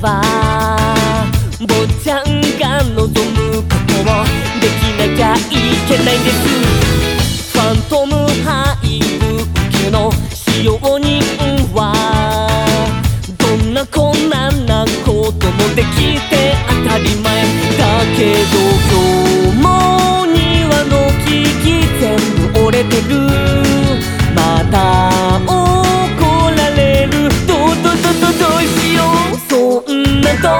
は坊ちゃんが望むことをできなきゃいけないんです。ファントムハイブ受けの使用人はどんな困難なこともできて当たり前。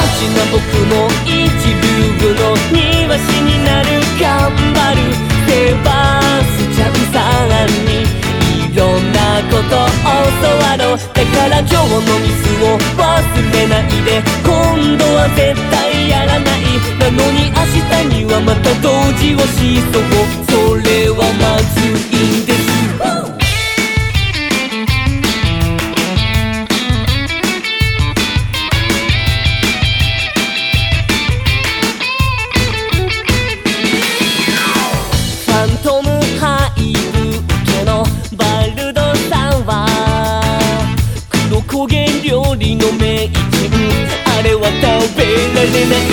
んな僕の一流の庭師になる頑張るセバスチャンさんにいろんなこと教わろうだから今日のミスを忘れないで今度は絶対やらないなのに明日にはまた同時をしそうりの名人あれは食べられない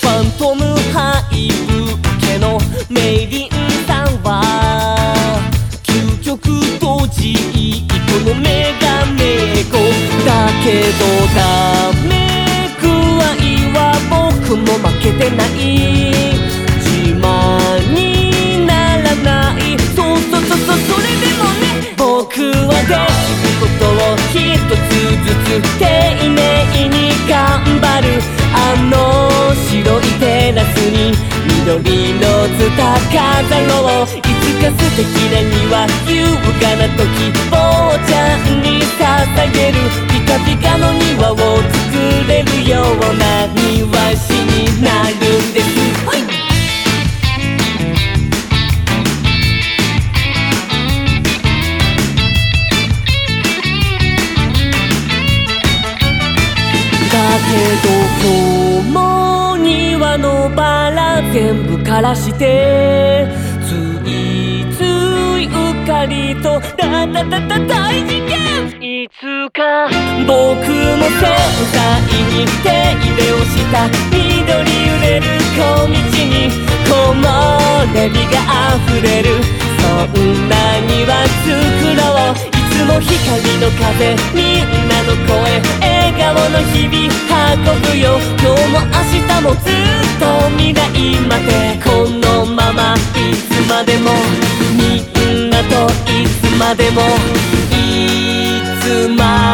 ファントムハイブックのメイリンさんは究極とじいこのメガネコだけどダメ張るあの白いテラスに緑のツタ飾ろういつか素敵な庭優雅な時坊ちゃんに捧げバラ全部枯らしてついついうっかりとだだだだ大事件。いつか僕も繊細に手入れをした緑揺れる小道に木漏れ日が溢れる。そんな庭作ろういつも光の風みんなの声笑顔の日々運ぶよ。今日も明日もずっとないまでこのままいつまでもみんなといつまでもいつまでも